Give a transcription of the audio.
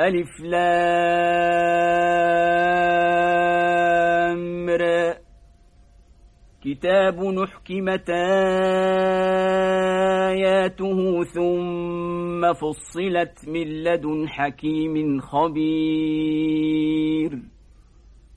ألف لامر كتاب نحكمت آياته ثم فصلت من لدن حكيم خبير.